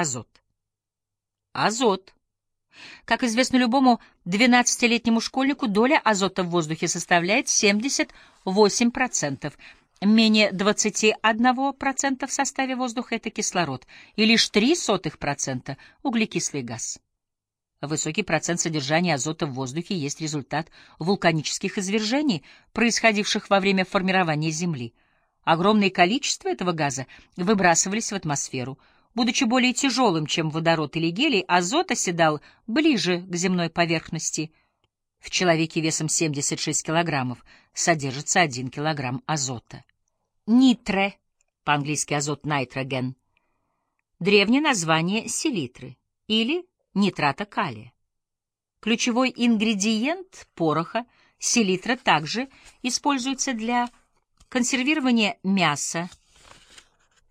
азот. Азот. Как известно любому 12-летнему школьнику, доля азота в воздухе составляет 78%. Менее 21% в составе воздуха — это кислород, и лишь 0,03% — углекислый газ. Высокий процент содержания азота в воздухе есть результат вулканических извержений, происходивших во время формирования Земли. Огромное количество этого газа выбрасывались в атмосферу. Будучи более тяжелым, чем водород или гелий, азот оседал ближе к земной поверхности. В человеке весом 76 килограммов содержится 1 килограмм азота. Нитре, по-английски азот найтроген, древнее название селитры или нитрата калия. Ключевой ингредиент пороха селитра также используется для консервирования мяса,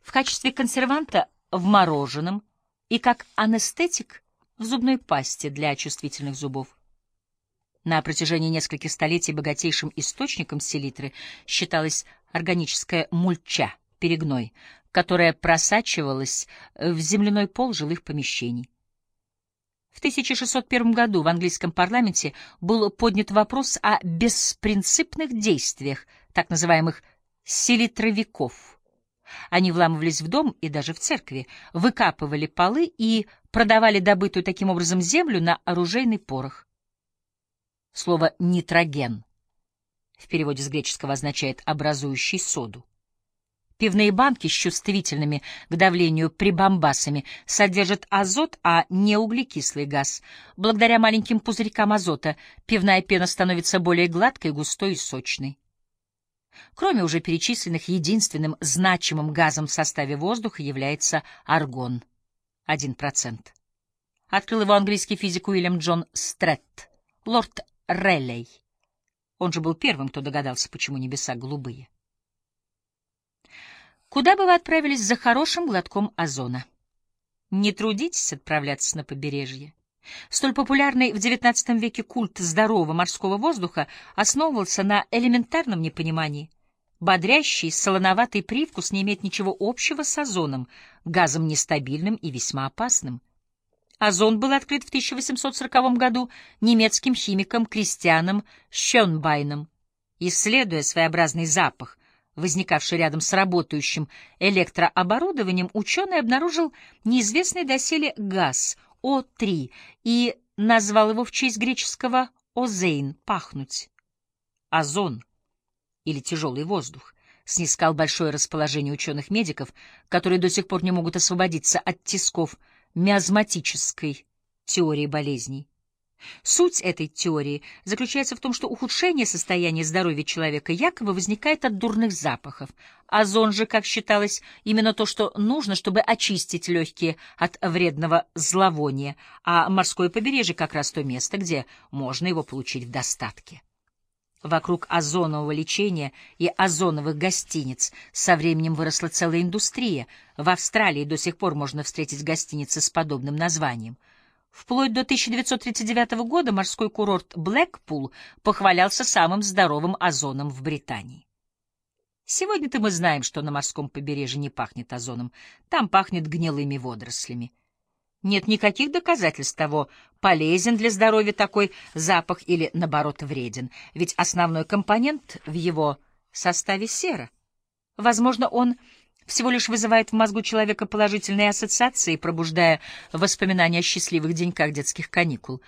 в качестве консерванта в мороженом и как анестетик в зубной пасте для чувствительных зубов. На протяжении нескольких столетий богатейшим источником селитры считалась органическая мульча, перегной, которая просачивалась в земляной пол жилых помещений. В 1601 году в английском парламенте был поднят вопрос о беспринципных действиях так называемых селитровиков. Они вламывались в дом и даже в церкви, выкапывали полы и продавали добытую таким образом землю на оружейный порох. Слово «нитроген» в переводе с греческого означает «образующий соду». Пивные банки с чувствительными к давлению прибамбасами содержат азот, а не углекислый газ. Благодаря маленьким пузырькам азота пивная пена становится более гладкой, густой и сочной. Кроме уже перечисленных, единственным значимым газом в составе воздуха является аргон — 1%. Открыл его английский физик Уильям Джон Стретт, лорд Реллей. Он же был первым, кто догадался, почему небеса голубые. Куда бы вы отправились за хорошим глотком озона? Не трудитесь отправляться на побережье. Столь популярный в XIX веке культ здорового морского воздуха основывался на элементарном непонимании. Бодрящий, солоноватый привкус не имеет ничего общего с озоном, газом нестабильным и весьма опасным. Озон был открыт в 1840 году немецким химиком Кристианом Шönбайном. Исследуя своеобразный запах, возникавший рядом с работающим электрооборудованием, ученый обнаружил неизвестный доселе газ О3 и назвал его в честь греческого «озейн» — «пахнуть». Озон или тяжелый воздух снискал большое расположение ученых-медиков, которые до сих пор не могут освободиться от тисков миазматической теории болезней. Суть этой теории заключается в том, что ухудшение состояния здоровья человека якобы возникает от дурных запахов. Озон же, как считалось, именно то, что нужно, чтобы очистить легкие от вредного зловония, а морское побережье как раз то место, где можно его получить в достатке. Вокруг озонового лечения и озоновых гостиниц со временем выросла целая индустрия. В Австралии до сих пор можно встретить гостиницы с подобным названием — Вплоть до 1939 года морской курорт Блэкпул похвалялся самым здоровым озоном в Британии. Сегодня-то мы знаем, что на морском побережье не пахнет озоном, там пахнет гнилыми водорослями. Нет никаких доказательств того, полезен для здоровья такой запах или, наоборот, вреден, ведь основной компонент в его составе сера. Возможно, он всего лишь вызывает в мозгу человека положительные ассоциации, пробуждая воспоминания о счастливых деньках детских каникул.